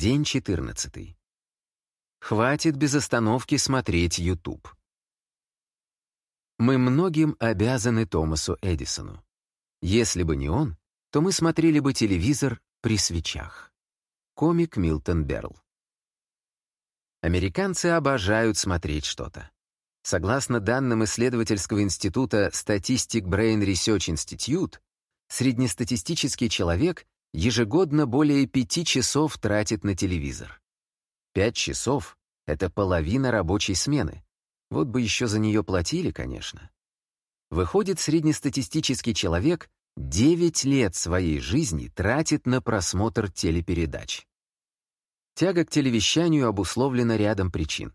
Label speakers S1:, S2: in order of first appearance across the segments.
S1: День 14. Хватит без остановки смотреть YouTube. Мы многим обязаны Томасу Эдисону. Если бы не он, то мы смотрели бы телевизор при свечах. Комик Милтон Берл. Американцы обожают смотреть что-то. Согласно данным исследовательского института Statistic Brain Research Institute, среднестатистический человек ежегодно более пяти часов тратит на телевизор. Пять часов — это половина рабочей смены. Вот бы еще за нее платили, конечно. Выходит, среднестатистический человек 9 лет своей жизни тратит на просмотр телепередач. Тяга к телевещанию обусловлена рядом причин.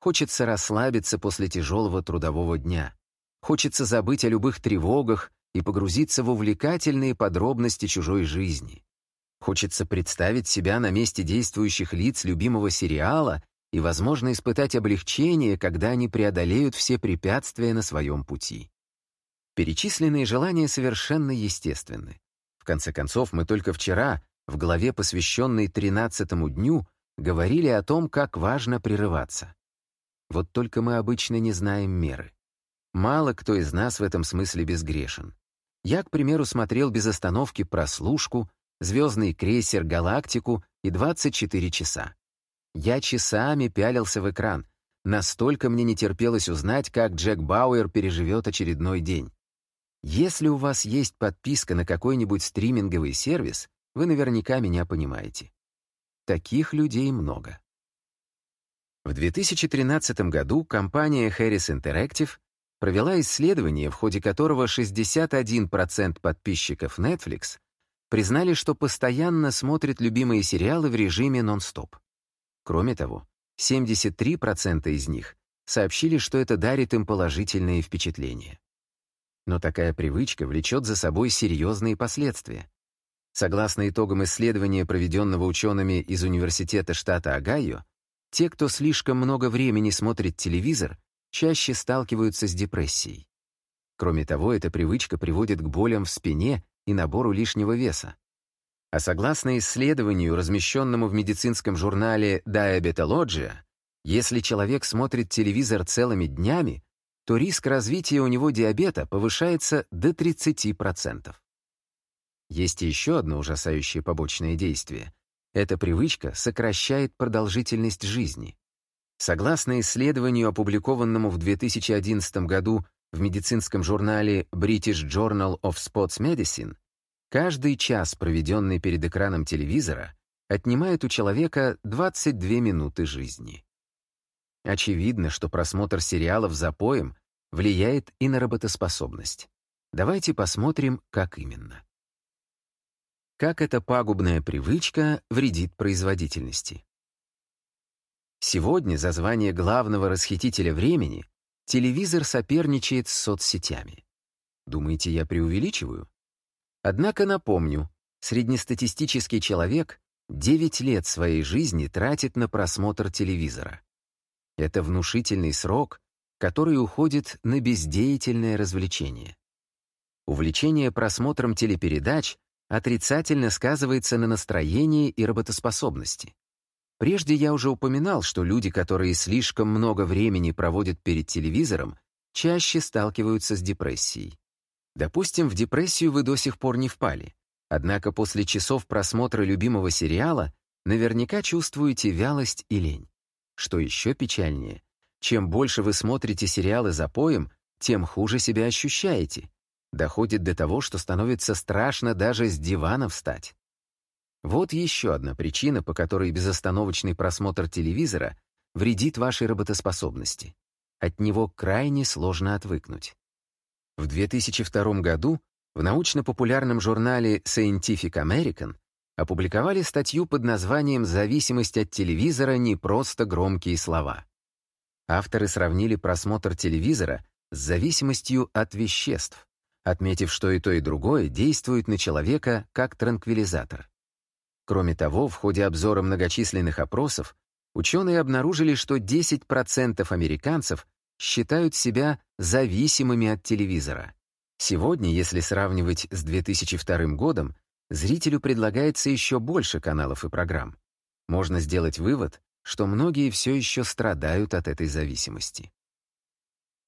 S1: Хочется расслабиться после тяжелого трудового дня. Хочется забыть о любых тревогах и погрузиться в увлекательные подробности чужой жизни. Хочется представить себя на месте действующих лиц любимого сериала и, возможно, испытать облегчение, когда они преодолеют все препятствия на своем пути. Перечисленные желания совершенно естественны. В конце концов, мы только вчера, в главе, посвященной 13-му дню, говорили о том, как важно прерываться. Вот только мы обычно не знаем меры. Мало кто из нас в этом смысле безгрешен. Я, к примеру, смотрел без остановки прослушку, звездный крейсер «Галактику» и 24 часа. Я часами пялился в экран. Настолько мне не терпелось узнать, как Джек Бауэр переживет очередной день. Если у вас есть подписка на какой-нибудь стриминговый сервис, вы наверняка меня понимаете. Таких людей много. В 2013 году компания Harris Interactive провела исследование, в ходе которого 61% подписчиков Netflix признали, что постоянно смотрят любимые сериалы в режиме нон-стоп. Кроме того, 73% из них сообщили, что это дарит им положительные впечатления. Но такая привычка влечет за собой серьезные последствия. Согласно итогам исследования, проведенного учеными из Университета штата Огайо, те, кто слишком много времени смотрит телевизор, чаще сталкиваются с депрессией. Кроме того, эта привычка приводит к болям в спине и набору лишнего веса. А согласно исследованию, размещенному в медицинском журнале Diabetologia, если человек смотрит телевизор целыми днями, то риск развития у него диабета повышается до 30%. Есть еще одно ужасающее побочное действие. Эта привычка сокращает продолжительность жизни. Согласно исследованию, опубликованному в 2011 году в медицинском журнале British Journal of Sports Medicine, каждый час, проведенный перед экраном телевизора, отнимает у человека 22 минуты жизни. Очевидно, что просмотр сериалов за поем влияет и на работоспособность. Давайте посмотрим, как именно. Как эта пагубная привычка вредит производительности. Сегодня за звание главного расхитителя времени телевизор соперничает с соцсетями. Думаете, я преувеличиваю? Однако напомню, среднестатистический человек 9 лет своей жизни тратит на просмотр телевизора. Это внушительный срок, который уходит на бездеятельное развлечение. Увлечение просмотром телепередач отрицательно сказывается на настроении и работоспособности. Прежде я уже упоминал, что люди, которые слишком много времени проводят перед телевизором, чаще сталкиваются с депрессией. Допустим, в депрессию вы до сих пор не впали, однако после часов просмотра любимого сериала наверняка чувствуете вялость и лень. Что еще печальнее, чем больше вы смотрите сериалы за поем, тем хуже себя ощущаете. Доходит до того, что становится страшно даже с дивана встать. Вот еще одна причина, по которой безостановочный просмотр телевизора вредит вашей работоспособности. От него крайне сложно отвыкнуть. В 2002 году в научно-популярном журнале Scientific American опубликовали статью под названием «Зависимость от телевизора — не просто громкие слова». Авторы сравнили просмотр телевизора с зависимостью от веществ, отметив, что и то, и другое действует на человека как транквилизатор. Кроме того, в ходе обзора многочисленных опросов ученые обнаружили, что 10% американцев считают себя зависимыми от телевизора. Сегодня, если сравнивать с 2002 годом, зрителю предлагается еще больше каналов и программ. можно сделать вывод, что многие все еще страдают от этой зависимости.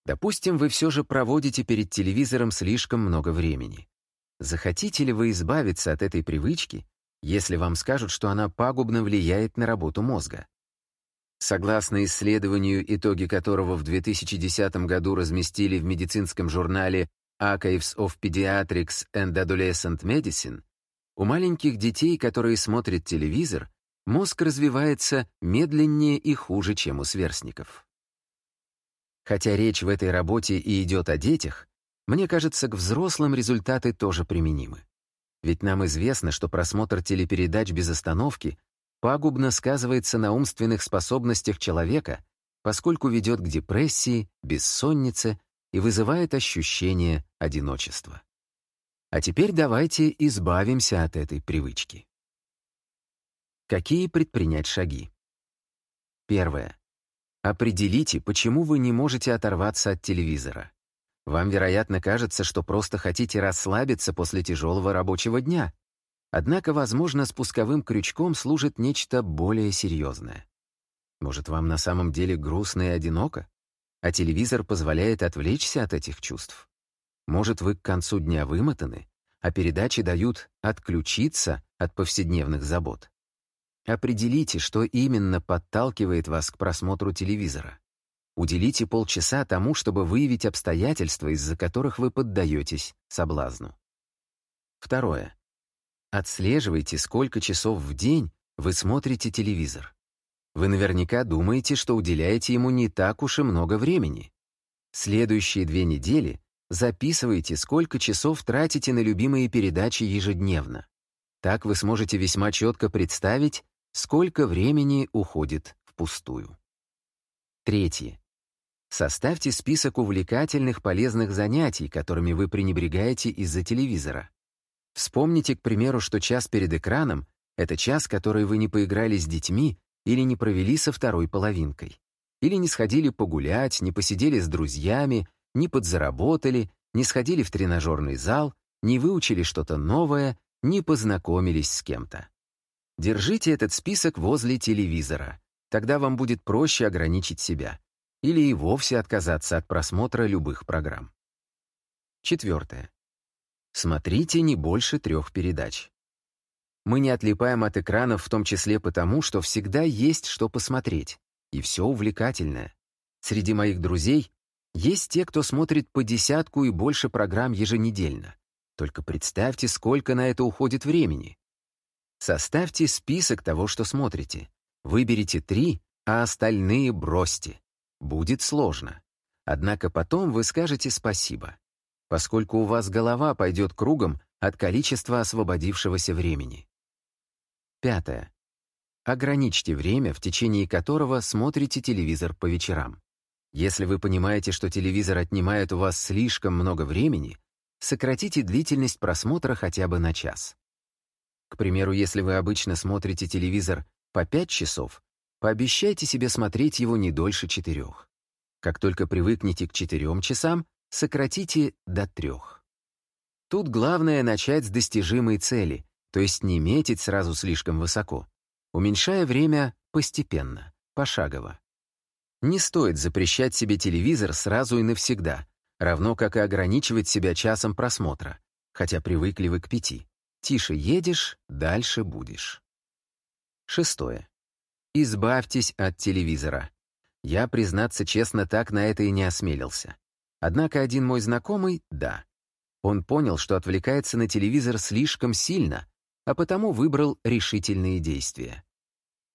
S1: Допустим, вы все же проводите перед телевизором слишком много времени. Захотите ли вы избавиться от этой привычки, если вам скажут, что она пагубно влияет на работу мозга? Согласно исследованию, итоги которого в 2010 году разместили в медицинском журнале Archives of Pediatrics and Adolescent Medicine, у маленьких детей, которые смотрят телевизор, мозг развивается медленнее и хуже, чем у сверстников. Хотя речь в этой работе и идет о детях, мне кажется, к взрослым результаты тоже применимы. Ведь нам известно, что просмотр телепередач без остановки пагубно сказывается на умственных способностях человека, поскольку ведет к депрессии, бессоннице и вызывает ощущение одиночества. А теперь давайте избавимся от этой привычки. Какие предпринять шаги? Первое. Определите, почему вы не можете оторваться от телевизора. Вам, вероятно, кажется, что просто хотите расслабиться после тяжелого рабочего дня. Однако, возможно, спусковым крючком служит нечто более серьезное. Может, вам на самом деле грустно и одиноко, а телевизор позволяет отвлечься от этих чувств? Может, вы к концу дня вымотаны, а передачи дают отключиться от повседневных забот? Определите, что именно подталкивает вас к просмотру телевизора. Уделите полчаса тому, чтобы выявить обстоятельства, из-за которых вы поддаетесь соблазну. Второе. Отслеживайте, сколько часов в день вы смотрите телевизор. Вы наверняка думаете, что уделяете ему не так уж и много времени. Следующие две недели записывайте, сколько часов тратите на любимые передачи ежедневно. Так вы сможете весьма четко представить, сколько времени уходит впустую. Третье. Составьте список увлекательных полезных занятий, которыми вы пренебрегаете из-за телевизора. Вспомните, к примеру, что час перед экраном — это час, который вы не поиграли с детьми или не провели со второй половинкой. Или не сходили погулять, не посидели с друзьями, не подзаработали, не сходили в тренажерный зал, не выучили что-то новое, не познакомились с кем-то. Держите этот список возле телевизора. Тогда вам будет проще ограничить себя или и вовсе отказаться от просмотра любых программ. Четвертое. Смотрите не больше трех передач. Мы не отлипаем от экранов в том числе потому, что всегда есть что посмотреть, и все увлекательное. Среди моих друзей есть те, кто смотрит по десятку и больше программ еженедельно. Только представьте, сколько на это уходит времени. Составьте список того, что смотрите. Выберите три, а остальные бросьте. Будет сложно. Однако потом вы скажете спасибо, поскольку у вас голова пойдет кругом от количества освободившегося времени. Пятое. Ограничьте время, в течение которого смотрите телевизор по вечерам. Если вы понимаете, что телевизор отнимает у вас слишком много времени, сократите длительность просмотра хотя бы на час. К примеру, если вы обычно смотрите телевизор по 5 часов, Пообещайте себе смотреть его не дольше четырех. Как только привыкнете к четырем часам, сократите до трех. Тут главное начать с достижимой цели, то есть не метить сразу слишком высоко, уменьшая время постепенно, пошагово. Не стоит запрещать себе телевизор сразу и навсегда, равно как и ограничивать себя часом просмотра, хотя привыкли вы к пяти. Тише едешь, дальше будешь. Шестое. Избавьтесь от телевизора. Я, признаться честно, так на это и не осмелился. Однако один мой знакомый — да. Он понял, что отвлекается на телевизор слишком сильно, а потому выбрал решительные действия.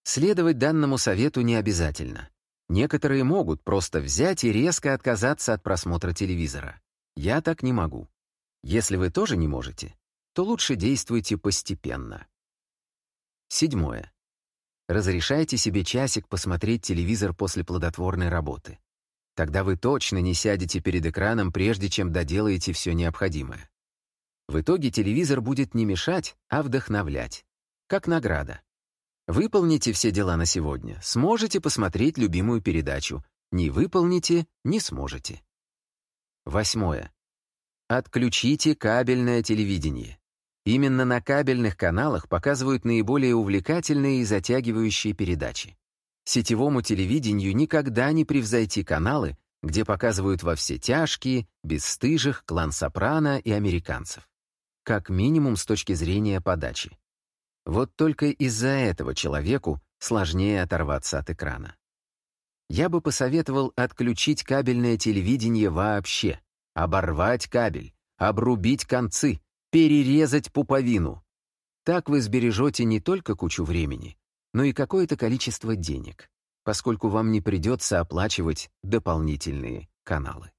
S1: Следовать данному совету не обязательно. Некоторые могут просто взять и резко отказаться от просмотра телевизора. Я так не могу. Если вы тоже не можете, то лучше действуйте постепенно. Седьмое. Разрешайте себе часик посмотреть телевизор после плодотворной работы. Тогда вы точно не сядете перед экраном, прежде чем доделаете все необходимое. В итоге телевизор будет не мешать, а вдохновлять. Как награда. Выполните все дела на сегодня, сможете посмотреть любимую передачу. Не выполните — не сможете. Восьмое. Отключите кабельное телевидение. Именно на кабельных каналах показывают наиболее увлекательные и затягивающие передачи. Сетевому телевидению никогда не превзойти каналы, где показывают во все тяжкие, бесстыжих, клан Сопрано и американцев. Как минимум с точки зрения подачи. Вот только из-за этого человеку сложнее оторваться от экрана. Я бы посоветовал отключить кабельное телевидение вообще, оборвать кабель, обрубить концы, перерезать пуповину. Так вы сбережете не только кучу времени, но и какое-то количество денег, поскольку вам не придется оплачивать дополнительные каналы.